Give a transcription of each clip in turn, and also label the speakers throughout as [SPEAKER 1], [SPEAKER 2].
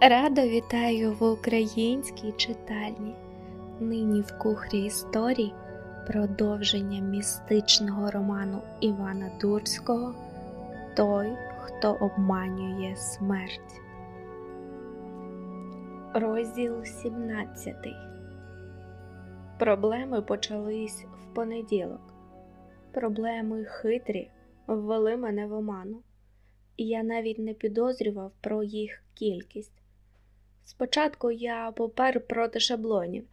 [SPEAKER 1] Радо вітаю в українській читальні. Нині в кухрі історій продовження містичного роману Івана Дурського Той, хто обманює смерть. Розділ 17 Проблеми почались в понеділок. Проблеми хитрі ввели мене в оману, я навіть не підозрював про їх кількість. Спочатку я попер проти шаблонів,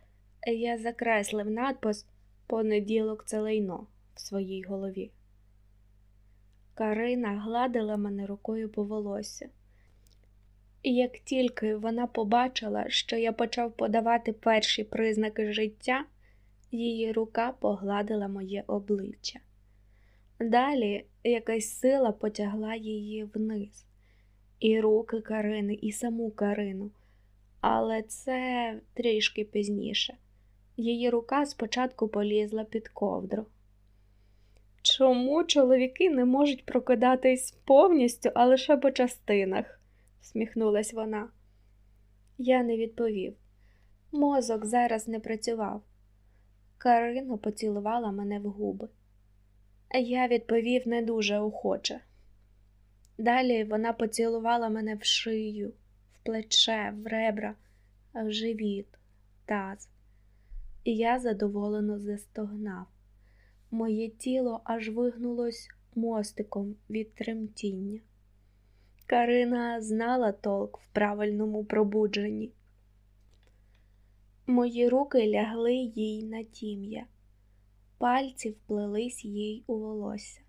[SPEAKER 1] я закреслив надпис Понеділок це лайно в своїй голові. Карина гладила мене рукою по волосся. І як тільки вона побачила, що я почав подавати перші признаки життя, її рука погладила моє обличчя. Далі якась сила потягла її вниз, і руки Карини, і саму Карину але це трішки пізніше. Її рука спочатку полізла під ковдру. Чому чоловіки не можуть прокидатись повністю, а лише по частинах? всміхнулась вона. Я не відповів. Мозок зараз не працював. Карина поцілувала мене в губи. Я відповів не дуже охоче. Далі вона поцілувала мене в шию плече, в ребра, в живіт, таз. І я задоволено застогнав. Моє тіло аж вигнулось мостиком від тремтіння. Карина знала толк в правильному пробудженні. Мої руки лягли їй на тім'я, пальці вплелись їй у волосся.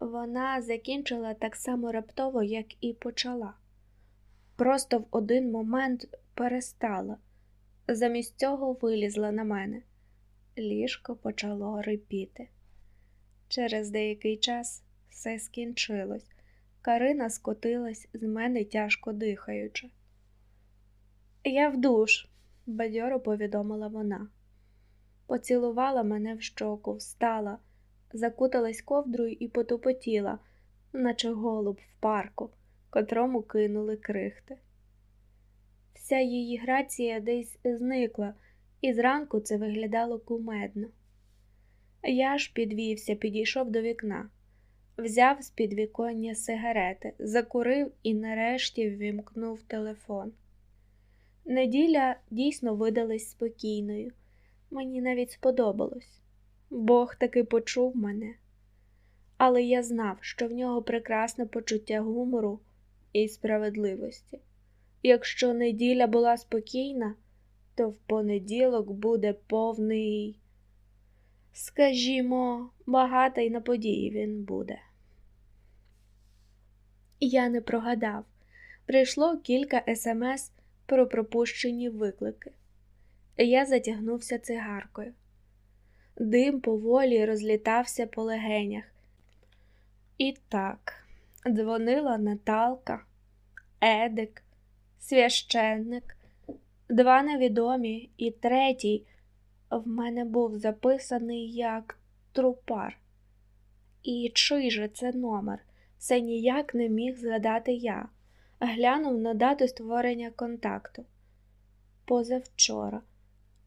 [SPEAKER 1] Вона закінчила так само раптово, як і почала просто в один момент перестала, замість цього вилізла на мене. Ліжко почало рипіти. Через деякий час все скінчилось. Карина скотилась з мене тяжко дихаючи. Я в душ, бадьоро повідомила вона. Поцілувала мене в щоку, встала, закуталась ковдрою і потупотіла, наче голуб в парку котрому кинули крихти. Вся її грація десь зникла, і зранку це виглядало кумедно. Я ж підвівся, підійшов до вікна, взяв з під віконня сигарети, закурив і нарешті ввімкнув телефон. Неділя дійсно видалась спокійною, мені навіть сподобалось. Бог таки почув мене, але я знав, що в нього прекрасне почуття гумору і справедливості. Якщо неділя була спокійна, то в понеділок буде повний, скажімо, багатий на події він буде. Я не прогадав. Прийшло кілька смс про пропущені виклики. Я затягнувся цигаркою. Дим поволі розлітався по легенях. І так. Дзвонила Наталка, Едик, священник, два невідомі і третій в мене був записаний як трупар. І чий же це номер? Це ніяк не міг згадати я. Глянув на дату створення контакту. Позавчора.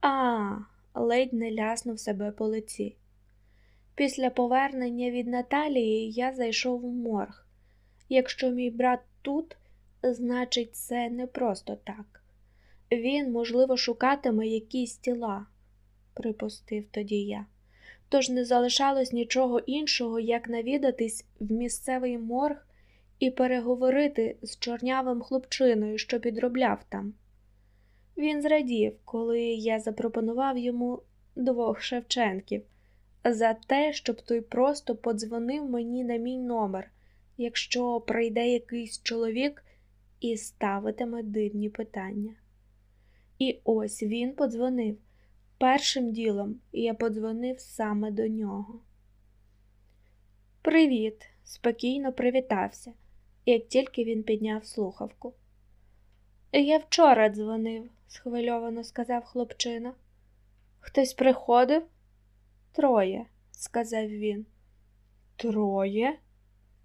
[SPEAKER 1] А, ледь не ляснув себе по лиці. Після повернення від Наталії я зайшов у морг. Якщо мій брат тут, значить, це не просто так. Він, можливо, шукатиме якісь тіла, припустив тоді я. Тож не залишалось нічого іншого, як навідатись в місцевий морг і переговорити з чорнявим хлопчиною, що підробляв там. Він зрадів, коли я запропонував йому двох Шевченків за те, щоб той просто подзвонив мені на мій номер якщо прийде якийсь чоловік і ставитиме дивні питання. І ось він подзвонив. Першим ділом я подзвонив саме до нього. Привіт, спокійно привітався, як тільки він підняв слухавку. Я вчора дзвонив, схвильовано сказав хлопчина. Хтось приходив? Троє, сказав він. Троє?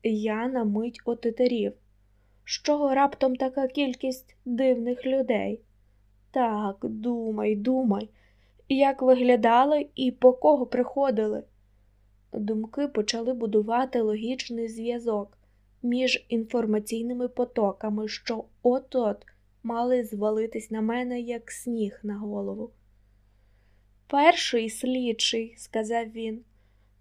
[SPEAKER 1] Я на мить отетерів. Чого раптом така кількість дивних людей? Так, думай, думай, як виглядали і по кого приходили. Думки почали будувати логічний зв'язок між інформаційними потоками, що от-от мали звалитись на мене, як сніг на голову. Перший слідчий, сказав він.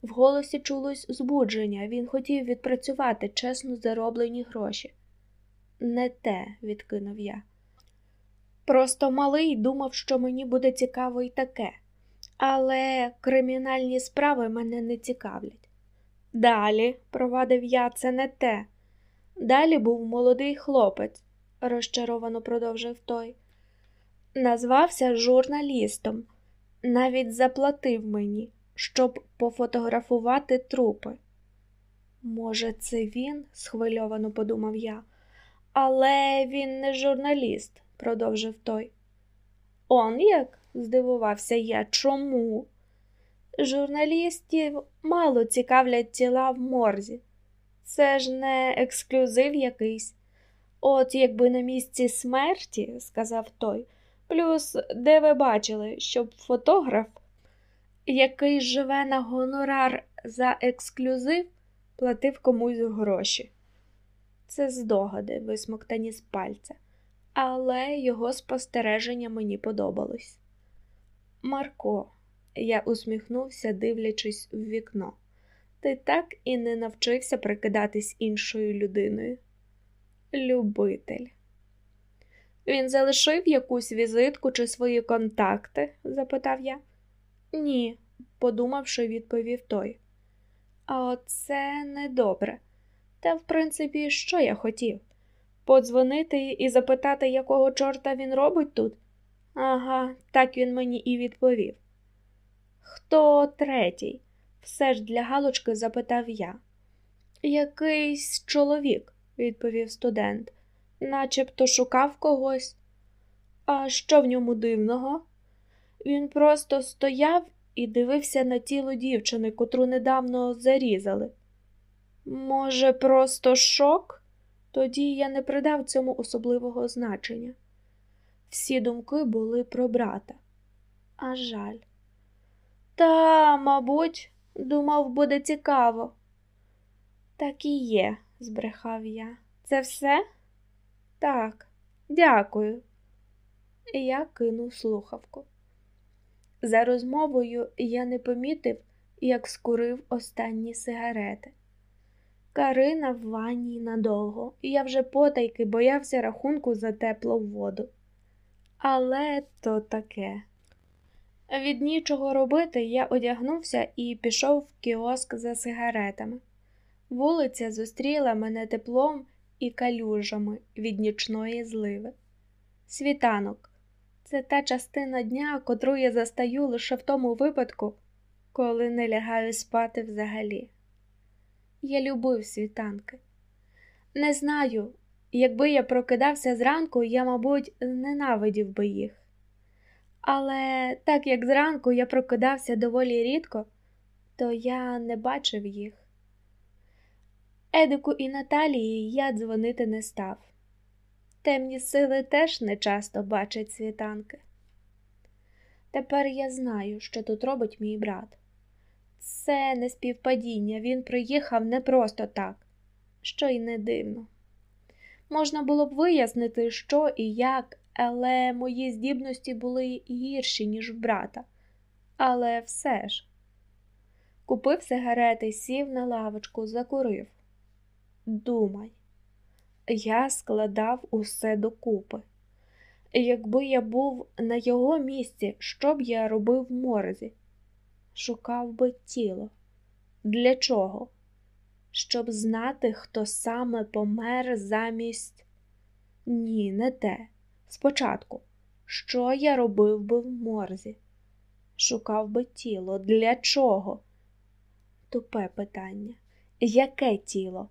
[SPEAKER 1] В голосі чулось збудження, він хотів відпрацювати чесно зароблені гроші. Не те, відкинув я. Просто малий думав, що мені буде цікаво і таке, але кримінальні справи мене не цікавлять. Далі, провадив я, це не те. Далі був молодий хлопець, розчаровано продовжив той. Назвався журналістом, навіть заплатив мені, щоб пофотографувати трупи. Може, це він? схвильовано подумав я, але він не журналіст, продовжив той. Он як? здивувався я. Чому? Журналістів мало цікавлять тіла в морзі. Це ж не ексклюзив якийсь. От якби на місці смерті, сказав той, плюс де ви бачили, щоб фотограф, який живе на гонорар за ексклюзив, платив комусь гроші. Це здогади, висмоктані з пальця, але його спостереження мені подобались. Марко, я усміхнувся, дивлячись в вікно. Ти так і не навчився прикидатись іншою людиною. Любитель. Він залишив якусь візитку чи свої контакти? запитав я. Ні, подумавши, відповів той. А оце недобре. Та, в принципі, що я хотів? Подзвонити і запитати, якого чорта він робить тут? Ага, так він мені і відповів. Хто третій? все ж для Галочки запитав я. Якийсь чоловік, відповів студент, начебто шукав когось. А що в ньому дивного? Він просто стояв і дивився на тіло дівчини, котру недавно зарізали. Може, просто шок? Тоді я не придав цьому особливого значення. Всі думки були про брата. А жаль. Та, мабуть, думав, буде цікаво. Так і є, збрехав я. Це все? Так, дякую. Я кинув слухавку. За розмовою я не помітив, як скурив останні сигарети. Карина в ванні надовго, і я вже потайки боявся рахунку за теплу воду. Але то таке. Від нічого робити я одягнувся і пішов в кіоск за сигаретами. Вулиця зустріла мене теплом і калюжами від нічної зливи. Світанок це та частина дня, котру я застаю лише в тому випадку, коли не лягаю спати взагалі. Я любив світанки. Не знаю, якби я прокидався зранку, я, мабуть, зненавидів би їх. Але так як зранку я прокидався доволі рідко, то я не бачив їх. Едику і Наталії я дзвонити не став. Темні сили теж не часто бачать світанки. Тепер я знаю, що тут робить мій брат. Це не співпадіння, він приїхав не просто так, що й не дивно. Можна було б вияснити, що і як, але мої здібності були гірші, ніж в брата. Але все ж купив сигарети, сів на лавочку, закурив. Думай, я складав усе докупи. Якби я був на його місці, що б я робив в морзі? Шукав би тіло. Для чого? Щоб знати, хто саме помер замість. Ні, не те. Спочатку, що я робив би в морзі? Шукав би тіло. Для чого? Тупе питання. Яке тіло?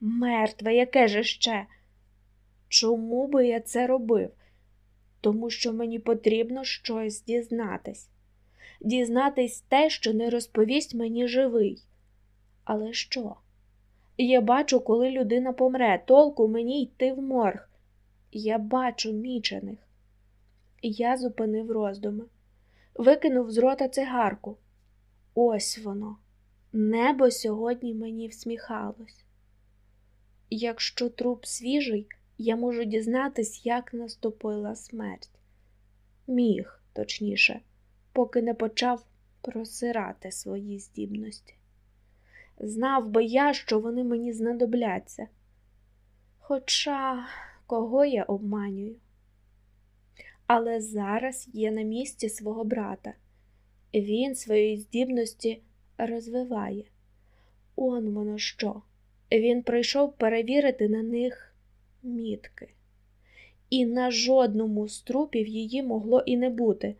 [SPEAKER 1] Мертве, яке же ще? Чому би я це робив? Тому що мені потрібно щось дізнатись, дізнатись те, що не розповість мені живий. Але що? Я бачу, коли людина помре, толку мені йти в морг. Я бачу мічених. Я зупинив роздуми, викинув з рота цигарку. Ось воно. Небо сьогодні мені всміхалось. Якщо труп свіжий, я можу дізнатись, як наступила смерть. Міг, точніше, поки не почав просирати свої здібності. Знав би я, що вони мені знадобляться. Хоча кого я обманюю? Але зараз є на місці свого брата. Він свої здібності розвиває. Он воно що. Він прийшов перевірити на них мітки. І на жодному з трупів її могло і не бути,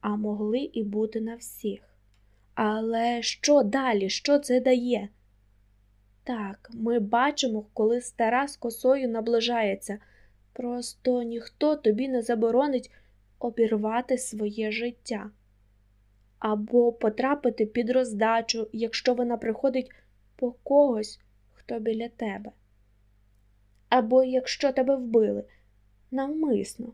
[SPEAKER 1] а могли і бути на всіх. Але що далі? Що це дає? Так, ми бачимо, коли стара з косою наближається. Просто ніхто тобі не заборонить обірвати своє життя або потрапити під роздачу, якщо вона приходить по когось, хто біля тебе. Або якщо тебе вбили навмисно.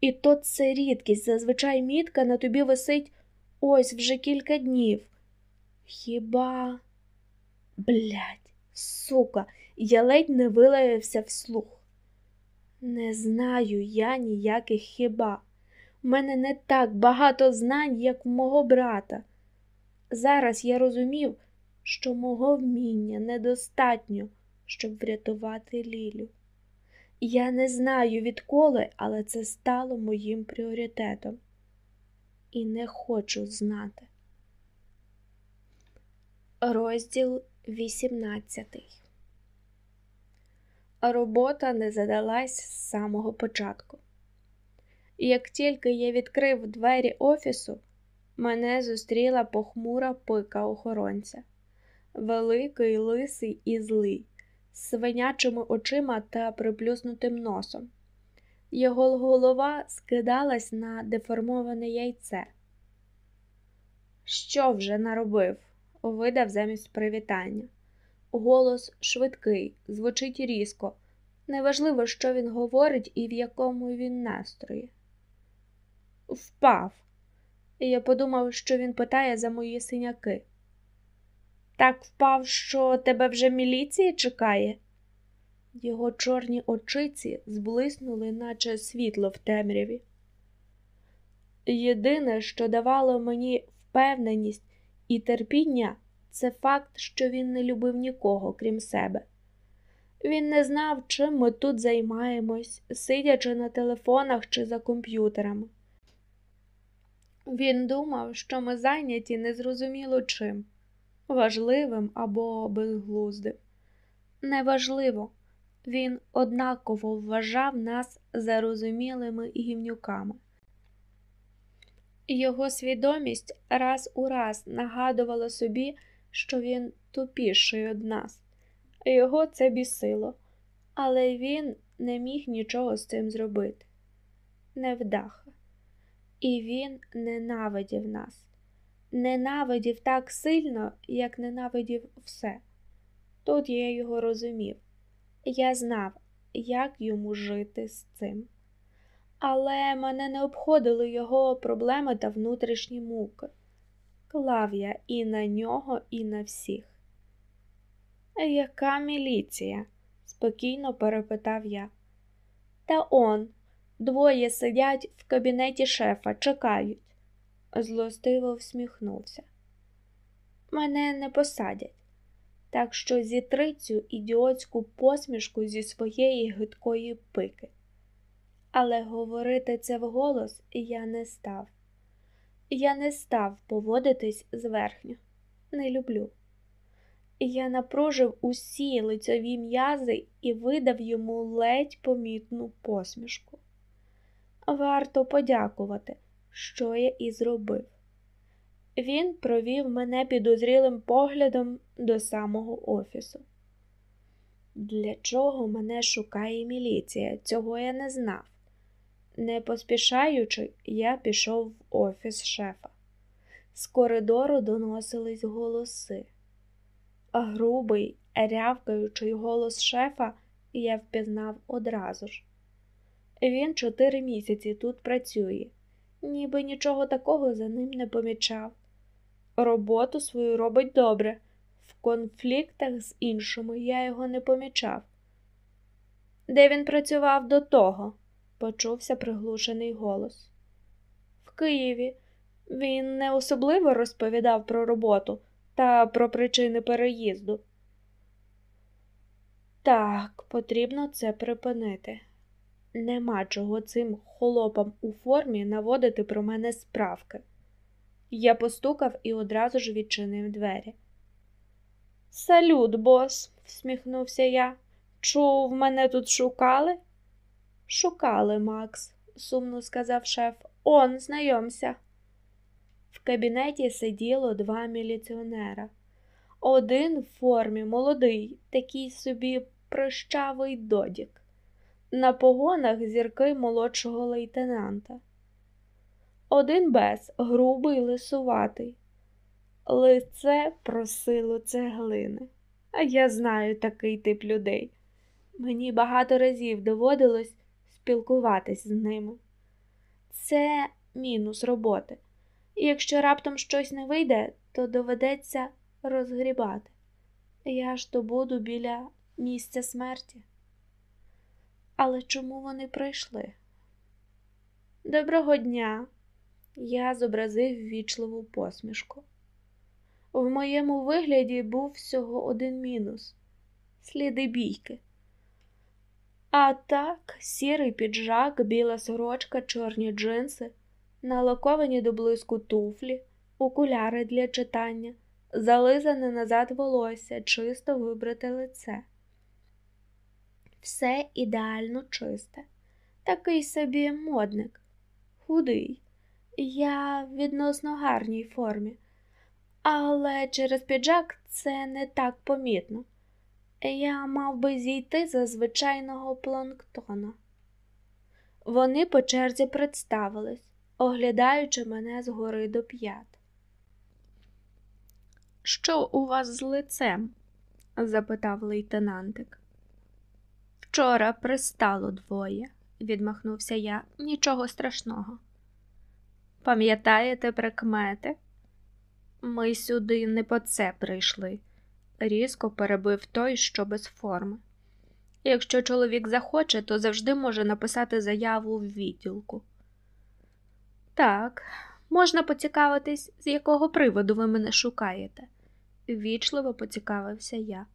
[SPEAKER 1] І то це рідкість, зазвичай мітка на тобі висить ось вже кілька днів. Хіба, блядь, сука, я ледь не вилаявся вслух. Не знаю я ніяких хіба. У мене не так багато знань, як в мого брата. Зараз я розумів, що мого вміння недостатньо, щоб врятувати Лілю. Я не знаю відколи, але це стало моїм пріоритетом. І не хочу знати. Розділ 18 Робота не задалась з самого початку. Як тільки я відкрив двері офісу, мене зустріла похмура пика охоронця, великий, лисий і злий, з свинячими очима та приплюснутим носом. Його голова скидалась на деформоване яйце. Що вже наробив? видав замість привітання. Голос швидкий, звучить різко. Неважливо, що він говорить і в якому він настрої. Впав. І я подумав, що він питає за мої синяки. Так впав, що тебе вже міліція чекає. Його чорні очиці зблиснули, наче світло в темряві. Єдине, що давало мені впевненість і терпіння, це факт, що він не любив нікого, крім себе. Він не знав, чим ми тут займаємось, сидячи на телефонах чи за комп'ютерами. Він думав, що ми зайняті незрозуміло чим важливим або безглуздим. Неважливо, він однаково вважав нас зарозумілими гівнюками. Його свідомість раз у раз нагадувала собі, що він тупіший від нас. Його це бісило, але він не міг нічого з цим зробити. Невдаха. І він ненавидів нас, ненавидів так сильно, як ненавидів все. Тут я його розумів. Я знав, як йому жити з цим. Але мене не обходили його проблеми та внутрішні муки. Клав я і на нього, і на всіх. Яка міліція? спокійно перепитав я. Та он, двоє сидять в кабінеті шефа, чекають, злостиво всміхнувся. Мене не посадять, так що зітри цю ідіотську посмішку зі своєї гидкої пики. Але говорити це вголос я не став. Я не став поводитись зверхньо, не люблю. Я напружив усі лицьові м'язи і видав йому ледь помітну посмішку. Варто подякувати, що я і зробив. Він провів мене підозрілим поглядом до самого офісу. Для чого мене шукає міліція? Цього я не знав. Не поспішаючи, я пішов в офіс шефа. З коридору доносились голоси. Грубий, Рявкаючий голос шефа я впізнав одразу ж. Він чотири місяці тут працює, ніби нічого такого за ним не помічав. Роботу свою робить добре, в конфліктах з іншими я його не помічав. Де він працював до того? почувся приглушений голос. В Києві він не особливо розповідав про роботу та про причини переїзду. Так, потрібно це припинити. Нема чого цим холопам у формі наводити про мене справки. Я постукав і одразу ж відчинив двері. Салют, бос, всміхнувся я. Чув, мене тут шукали? Шукали, Макс, сумно сказав шеф. Он, знайомся. В кабінеті сиділо два міліціонера. Один в формі молодий, такий собі прощавий додік, на погонах зірки молодшого лейтенанта. Один без, грубий лисуватий. Лице просило цеглини. А я знаю такий тип людей. Мені багато разів доводилось спілкуватись з ними. Це мінус роботи. І якщо раптом щось не вийде, то доведеться розгрібати. Я ж то буду біля місця смерті. Але чому вони прийшли? Доброго дня! Я зобразив ввічливу посмішку. В моєму вигляді був всього один мінус сліди бійки. А так, сірий піджак, біла сорочка, чорні джинси, налаковані до блиску туфлі, окуляри для читання, зализане назад волосся, чисто вибрате лице. Все ідеально чисте, такий собі модник, худий. Я в відносно гарній формі, але через піджак це не так помітно. Я мав би зійти за звичайного планктона. Вони по черзі представились, оглядаючи мене згори до п'ят. Що у вас з лицем? запитав лейтенантик. Вчора пристало двоє, відмахнувся я, нічого страшного. Пам'ятаєте прикмети? Ми сюди не по це прийшли, різко перебив той, що без форми. Якщо чоловік захоче, то завжди може написати заяву в відділку. Так, можна поцікавитись, з якого приводу ви мене шукаєте, ввічливо поцікавився я.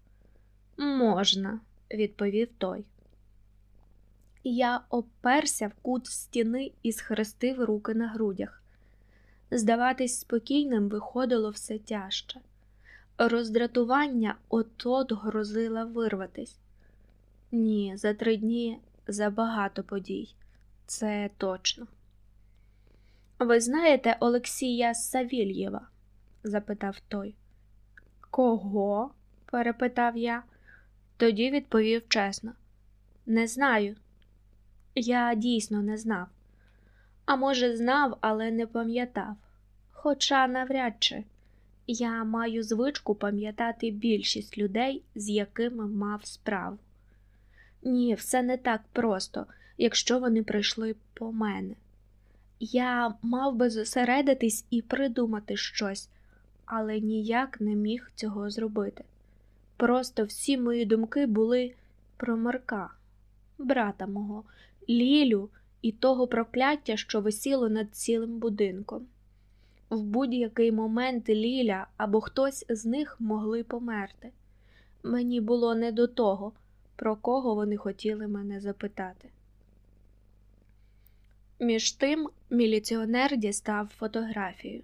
[SPEAKER 1] Можна, відповів той. Я оперся в кут стіни і схрестив руки на грудях. Здаватись спокійним виходило все тяжче. Роздратування от-от грозила вирватись. Ні, за три дні забагато подій, це точно. Ви знаєте Олексія Савільєва? запитав той. Кого? перепитав я. Тоді відповів чесно. Не знаю. Я дійсно не знав. А може, знав, але не пам'ятав. Хоча навряд чи я маю звичку пам'ятати більшість людей, з якими мав справу. Ні, все не так просто, якщо вони прийшли по мене. Я мав би зосередитись і придумати щось, але ніяк не міг цього зробити. Просто всі мої думки були про Марка, брата мого, Лілю і того прокляття, що висіло над цілим будинком. В будь-який момент Ліля або хтось з них могли померти. Мені було не до того, про кого вони хотіли мене запитати. Між тим міліціонер дістав фотографію.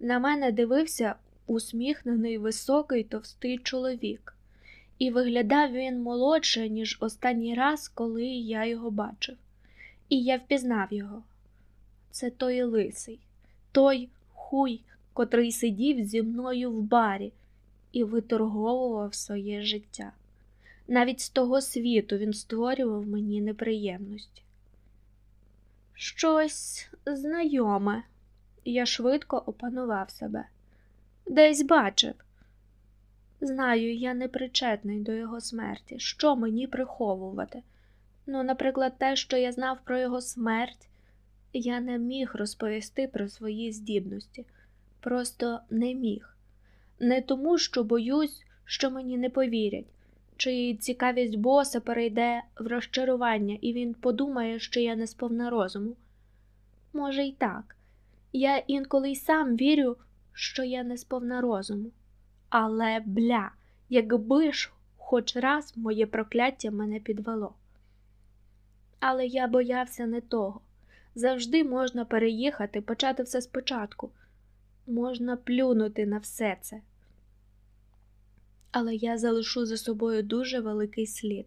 [SPEAKER 1] На мене дивився усміхнений високий товстий чоловік, і виглядав він молодше, ніж останній раз, коли я його бачив, і я впізнав його. Це той лисий, той хуй, котрий сидів зі мною в барі і виторговував своє життя. Навіть з того світу він створював мені неприємності. Щось знайоме, я швидко опанував себе. Десь бачив. Знаю, я не причетний до його смерті. Що мені приховувати? Ну, наприклад, те, що я знав про його смерть, я не міг розповісти про свої здібності, просто не міг. Не тому, що боюсь, що мені не повірять, чи цікавість боса перейде в розчарування, і він подумає, що я не сповна розуму. Може, й так. Я інколи й сам вірю, що я не сповна розуму. Але бля, якби ж хоч раз моє прокляття мене підвело. Але я боявся не того. Завжди можна переїхати, почати все спочатку. Можна плюнути на все це. Але я залишу за собою дуже великий слід,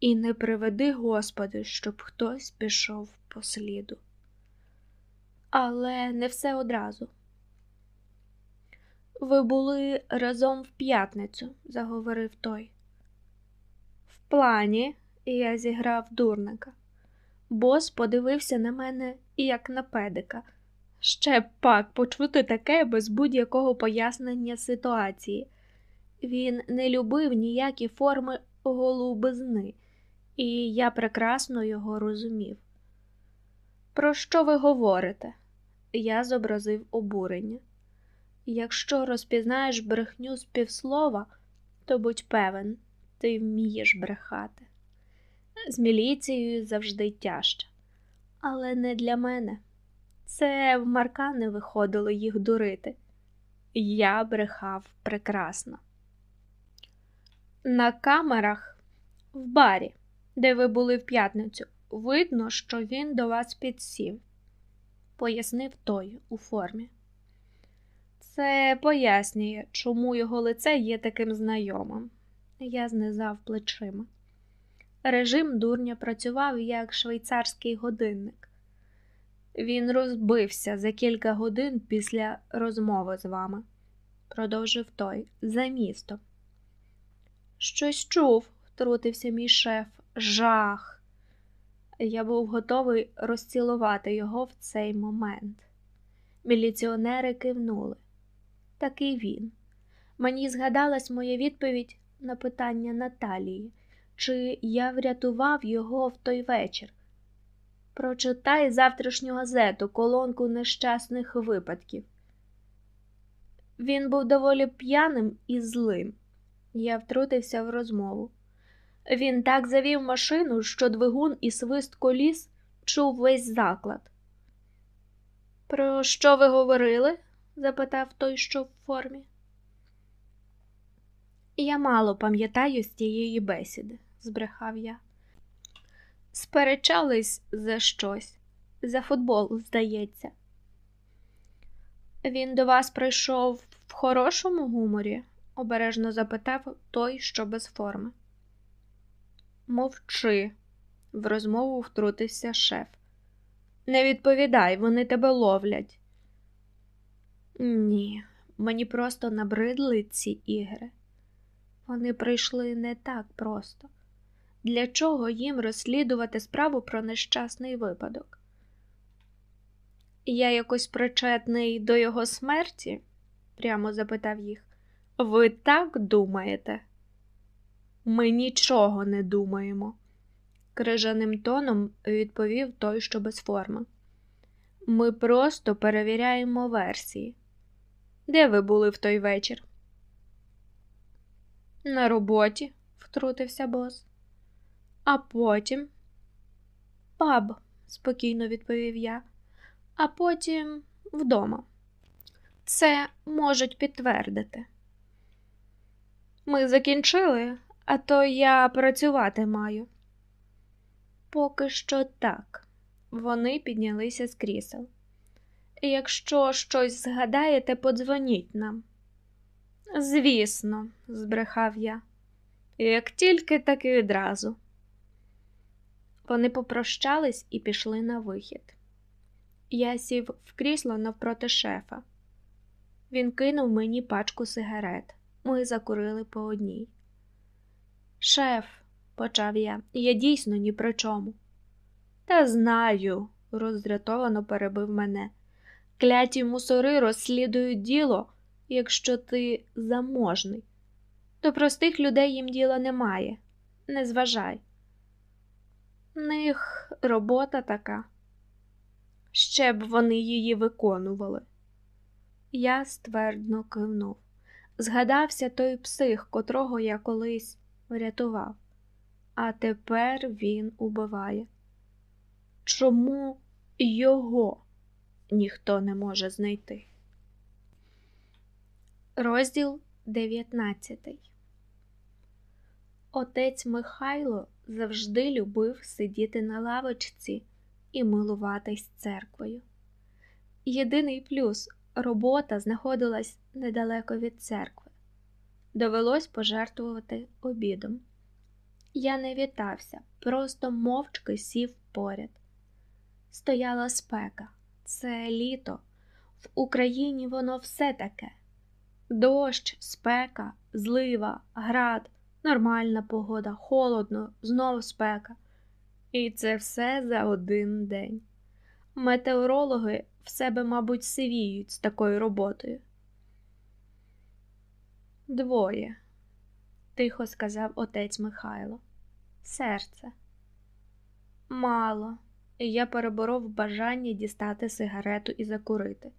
[SPEAKER 1] і не приведи, Господи, щоб хтось пішов по сліду. Але не все одразу. Ви були разом в п'ятницю, заговорив той. В плані я зіграв дурника. Бос подивився на мене як на педика. Ще пак почути таке без будь-якого пояснення ситуації. Він не любив ніякі форми голубизни, і я прекрасно його розумів. Про що ви говорите? Я зобразив обурення. Якщо розпізнаєш брехню з півслова, то будь певен, ти вмієш брехати. З міліцією завжди тяжче, але не для мене. Це в Марка не виходило їх дурити. Я брехав прекрасно. На камерах в барі, де ви були в п'ятницю, видно, що він до вас підсів, пояснив той у формі. Це пояснює, чому його лице є таким знайомим. Я знизав плечима. Режим дурня працював як швейцарський годинник. Він розбився за кілька годин після розмови з вами, продовжив той, за містом. Щось чув, втрутився мій шеф, жах. Я був готовий розцілувати його в цей момент. Міліціонери кивнули. Такий він. Мені згадалась моя відповідь на питання Наталії, чи я врятував його в той вечір. Прочитай завтрашню газету, колонку нещасних випадків. Він був доволі п'яним і злим. Я втрутився в розмову. Він так завів машину, що двигун і свист коліс чув весь заклад. Про що ви говорили? Запитав той, що в формі. Я мало пам'ятаю з тієї бесіди, збрехав я. Сперечались за щось, за футбол, здається. Він до вас прийшов в хорошому гуморі? обережно запитав той, що без форми. Мовчи, в розмову втрутився шеф. Не відповідай, вони тебе ловлять. Ні, мені просто набридли ці ігри. Вони прийшли не так просто. Для чого їм розслідувати справу про нещасний випадок? Я якось причетний до його смерті? прямо запитав їх. Ви так думаєте? Ми нічого не думаємо, крижаним тоном відповів той, що без форми. Ми просто перевіряємо версії. Де ви були в той вечір? На роботі, втрутився бос. А потім паб, спокійно відповів я, а потім вдома. Це можуть підтвердити. Ми закінчили, а то я працювати маю. Поки що так. Вони піднялися з крісел. Якщо щось згадаєте, подзвоніть нам. Звісно, збрехав я. Як тільки, так і відразу. Вони попрощались і пішли на вихід. Я сів в крісло навпроти шефа. Він кинув мені пачку сигарет. Ми закурили по одній. Шеф, почав я, я дійсно ні при чому. Та знаю, роздратовано перебив мене. Кляті мусори розслідують діло, якщо ти заможний. До простих людей їм діла немає, не зважай. них робота така, ще б вони її виконували. Я ствердно кивнув. Згадався той псих, котрого я колись врятував, а тепер він убиває. Чому його ніхто не може знайти? Розділ 19 Отець Михайло завжди любив сидіти на лавочці і милуватись церквою. Єдиний плюс робота знаходилась недалеко від церкви. Довелось пожертвувати обідом. Я не вітався, просто мовчки сів поряд. Стояла спека, це літо. В Україні воно все таке: дощ, спека, злива, град, нормальна погода, холодно, знов спека. І це все за один день. Метеорологи в себе, мабуть, сивіють з такою роботою. Двоє, тихо сказав отець Михайло. Серце. Мало, і я переборов бажання дістати сигарету і закурити.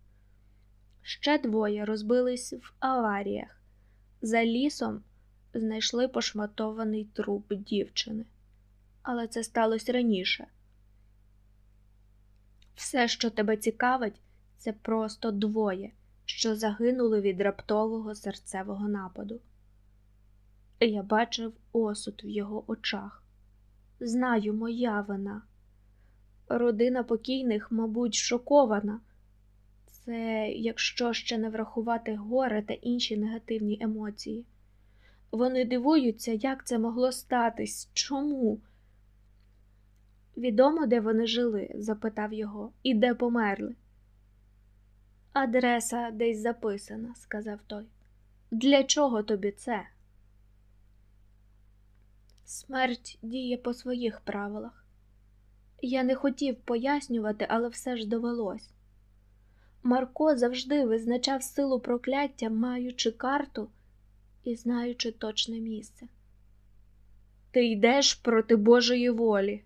[SPEAKER 1] Ще двоє розбились в аваріях. За лісом знайшли пошматований труп дівчини, але це сталося раніше. Все, що тебе цікавить, це просто двоє, що загинули від раптового серцевого нападу. Я бачив осуд в його очах. Знаю, моя вина. Родина покійних, мабуть, шокована. Це якщо ще не врахувати горе та інші негативні емоції. Вони дивуються, як це могло статись, чому? Відомо, де вони жили? запитав його, і де померли. Адреса десь записана, сказав той. Для чого тобі це? Смерть діє по своїх правилах. Я не хотів пояснювати, але все ж довелось. Марко завжди визначав силу прокляття, маючи карту і знаючи точне місце. Ти йдеш проти Божої волі.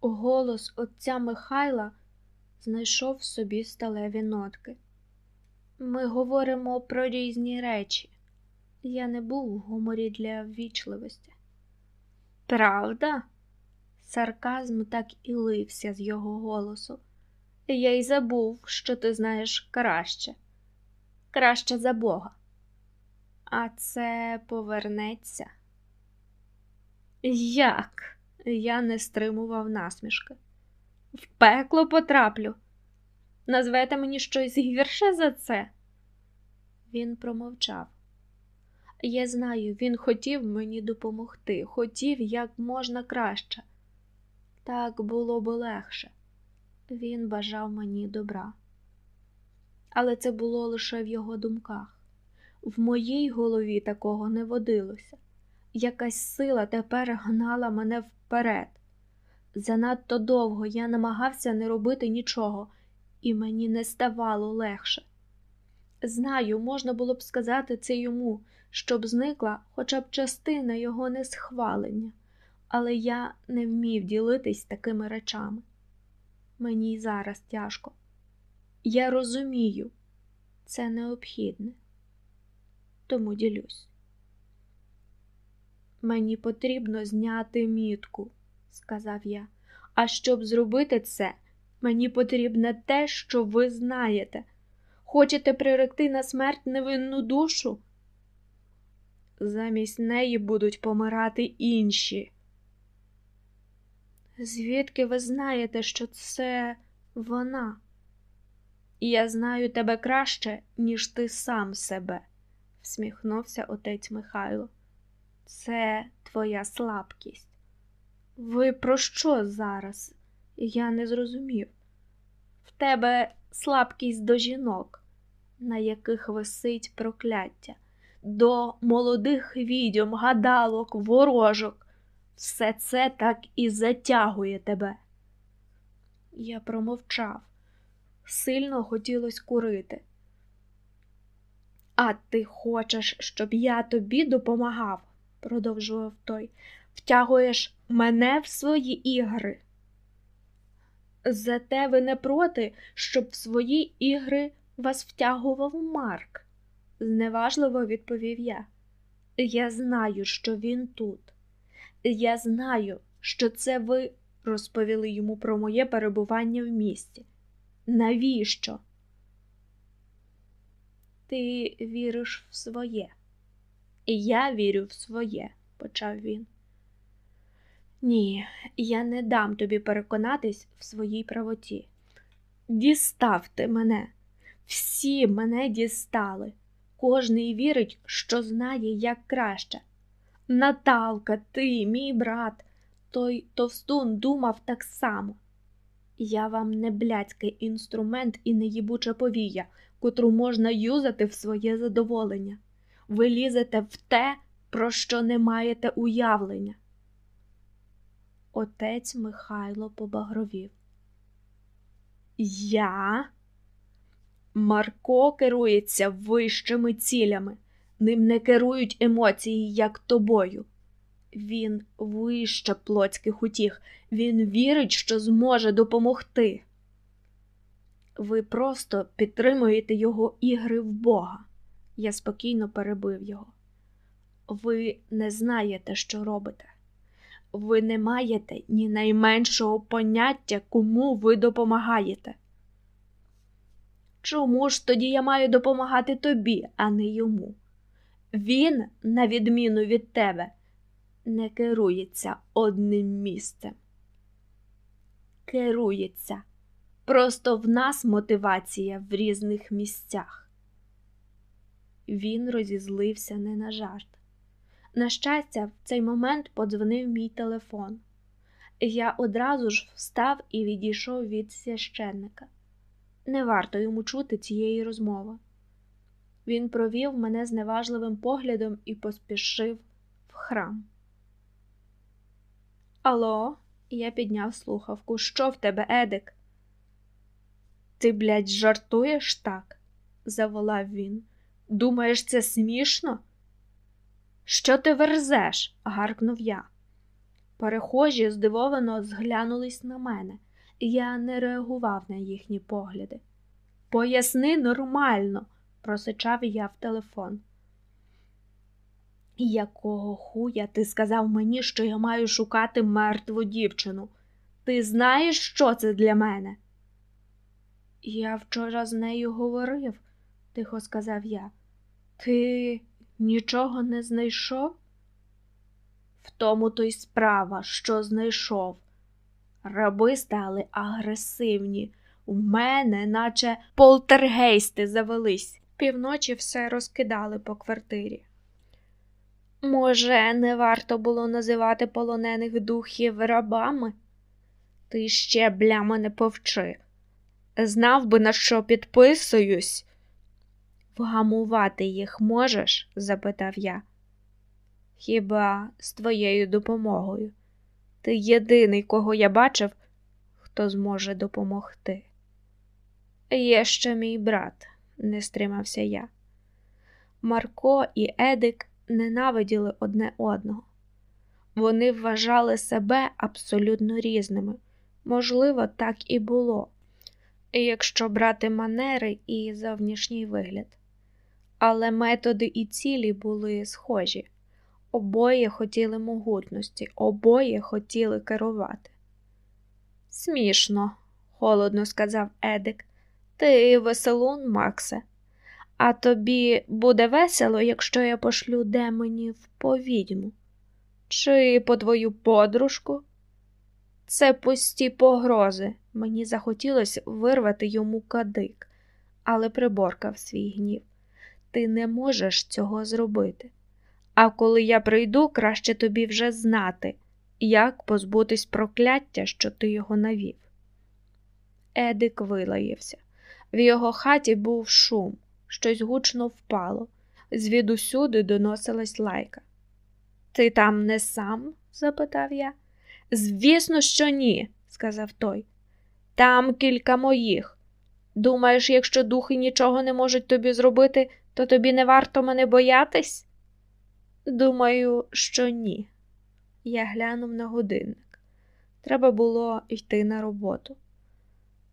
[SPEAKER 1] Голос отця Михайла знайшов в собі сталеві нотки. Ми говоримо про різні речі. Я не був в гуморі для ввічливості. Правда? Сарказм так і лився з його голосу. Я й забув, що ти знаєш краще, краще за Бога. А це повернеться. Як? Я не стримував насмішки. В пекло потраплю. Назвете мені щось гірше за це? Він промовчав. Я знаю, він хотів мені допомогти, хотів як можна краще. Так було б легше. Він бажав мені добра. Але це було лише в його думках. В моїй голові такого не водилося. Якась сила тепер гнала мене вперед. Занадто довго я намагався не робити нічого, і мені не ставало легше. Знаю, можна було б сказати це йому, щоб зникла хоча б частина його несхвалення, але я не вмів ділитись такими речами. Мені й зараз тяжко. Я розумію, це необхідне, тому ділюсь. Мені потрібно зняти мітку, сказав я, а щоб зробити це, мені потрібне те, що ви знаєте. Хочете приректи на смерть невинну душу? Замість неї будуть помирати інші. Звідки ви знаєте, що це вона? Я знаю тебе краще, ніж ти сам себе, всміхнувся отець Михайло. Це твоя слабкість. Ви про що зараз? Я не зрозумів. В тебе слабкість до жінок, на яких висить прокляття, до молодих відьом, гадалок, ворожок. Все це так і затягує тебе. Я промовчав, сильно хотілося курити. А ти хочеш, щоб я тобі допомагав, продовжував той, втягуєш мене в свої ігри. Зате ви не проти, щоб в свої ігри вас втягував Марк, зневажливо відповів я. Я знаю, що він тут. Я знаю, що це ви розповіли йому про моє перебування в місті. Навіщо? Ти віриш в своє, і я вірю в своє, почав він. Ні, я не дам тобі переконатись в своїй правоті. Діставте мене, всі мене дістали. Кожний вірить, що знає, як краще. Наталка, ти, мій брат, той товстун думав так само. Я вам не блядський інструмент і не їбуча повія, котру можна юзати в своє задоволення. Ви лізете в те, про що не маєте уявлення. Отець Михайло побагровів. Я? Марко керується вищими цілями, ним не керують емоції, як тобою. Він вище плотських утіх, він вірить, що зможе допомогти. Ви просто підтримуєте його ігри в Бога. Я спокійно перебив його. Ви не знаєте, що робите. Ви не маєте ні найменшого поняття, кому ви допомагаєте. Чому ж тоді я маю допомагати тобі, а не йому? Він, на відміну від тебе, не керується одним місцем. Керується. Просто в нас мотивація в різних місцях. Він розізлився не на жарт. На щастя, в цей момент подзвонив мій телефон. Я одразу ж встав і відійшов від священника. Не варто йому чути цієї розмови. Він провів мене зневажливим поглядом і поспішив в храм. Алло, я підняв слухавку. Що в тебе, Едик? Ти, блядь, жартуєш так? заволав він. Думаєш, це смішно? Що ти верзеш? гаркнув я. Перехожі здивовано зглянулись на мене, я не реагував на їхні погляди. Поясни нормально, просичав я в телефон. Якого хуя ти сказав мені, що я маю шукати мертву дівчину? Ти знаєш, що це для мене? Я вчора з нею говорив, тихо сказав я. Ти нічого не знайшов? В тому то й справа, що знайшов. Раби стали агресивні, в мене, наче полтергейсти завелись. Півночі все розкидали по квартирі. Може, не варто було називати полонених духів рабами? Ти ще, бля, мене повчи. Знав би, на що підписуюсь. Вгамувати їх можеш? запитав я. Хіба з твоєю допомогою? Ти єдиний, кого я бачив, хто зможе допомогти. Є ще мій брат, не стримався я. Марко і Едик ненавиділи одне одного. Вони вважали себе абсолютно різними. Можливо, так і було, якщо брати манери і зовнішній вигляд. Але методи і цілі були схожі. Обоє хотіли могутності, обоє хотіли керувати. Смішно, холодно сказав Едик. Ти веселун, Максе. А тобі буде весело, якщо я пошлю демонів по відьму? Чи по твою подружку? Це пусті погрози. Мені захотілося вирвати йому кадик, але приборкав свій гнів. Ти не можеш цього зробити. А коли я прийду, краще тобі вже знати, як позбутись прокляття, що ти його навів. Едик вилаївся. В його хаті був шум, щось гучно впало, звідусюди доносилась лайка. Ти там не сам? запитав я. Звісно, що ні, сказав той. Там кілька моїх. Думаєш, якщо духи нічого не можуть тобі зробити, то тобі не варто мене боятись? Думаю, що ні. Я глянув на годинник. Треба було йти на роботу.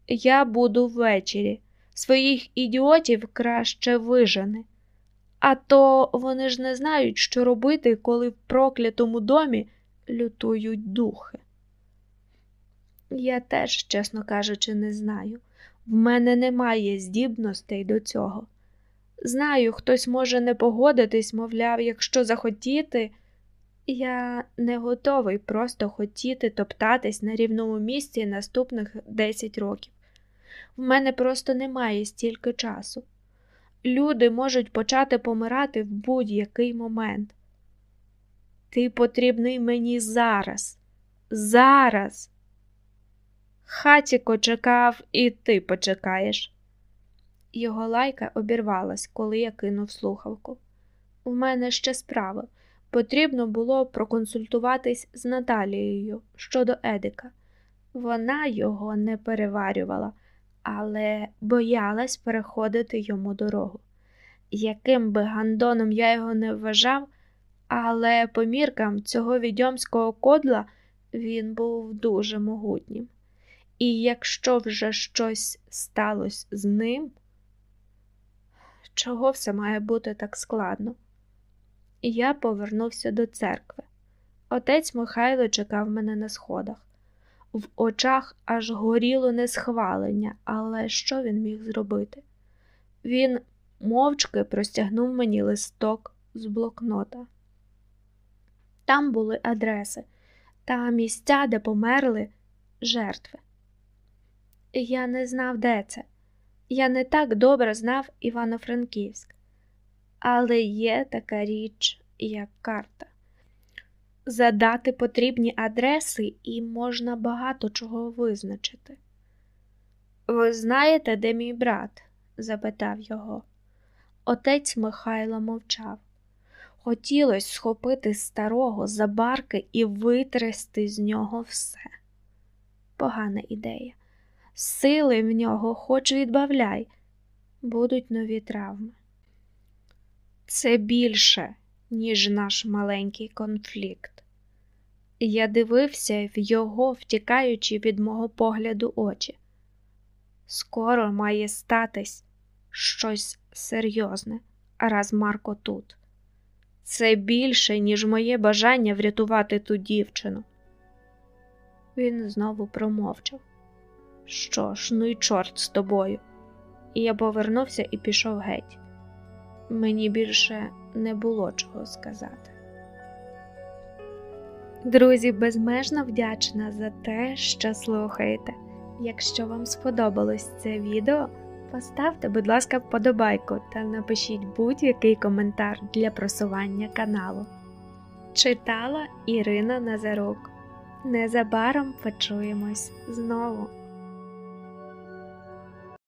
[SPEAKER 1] Я буду ввечері. Своїх ідіотів краще вижени. А то вони ж не знають, що робити, коли в проклятому домі лютують духи. Я теж, чесно кажучи, не знаю. В мене немає здібностей до цього. Знаю, хтось може не погодитись, мовляв, якщо захотіти, я не готовий просто хотіти топтатись на рівному місці наступних 10 років. В мене просто немає стільки часу. Люди можуть почати помирати в будь-який момент. Ти потрібний мені зараз, зараз. Хатіко чекав, і ти почекаєш. Його лайка обірвалась, коли я кинув слухавку. У мене ще справа. Потрібно було проконсультуватись з Наталією щодо Едика. Вона його не переварювала, але боялась переходити йому дорогу. Яким би гандоном я його не вважав, але по міркам цього відьомського кодла він був дуже могутнім. І якщо вже щось сталося з ним, чого все має бути так складно? Я повернувся до церкви. Отець Михайло чекав мене на сходах. В очах аж горіло несхвалення, але що він міг зробити? Він мовчки простягнув мені листок з блокнота. Там були адреси та місця, де померли жертви. Я не знав, де це. Я не так добре знав Івано-Франківськ, але є така річ, як карта. Задати потрібні адреси і можна багато чого визначити. Ви знаєте, де мій брат? запитав його. Отець Михайло мовчав. Хотілося схопити старого за барки і витрясти з нього все. Погана ідея. Сили в нього хоч відбавляй, будуть нові травми. Це більше, ніж наш маленький конфлікт. Я дивився в його, втікаючи від мого погляду очі. Скоро має статись щось серйозне, раз Марко тут. Це більше, ніж моє бажання врятувати ту дівчину. Він знову промовчав. Що ж, ну й чорт з тобою. І я повернувся і пішов геть. Мені більше не було чого сказати. Друзі, безмежно вдячна за те, що слухаєте. Якщо вам сподобалось це відео, поставте, будь ласка, вподобайку та напишіть будь-який коментар для просування каналу. Читала Ірина Назарук. Незабаром почуємось знову.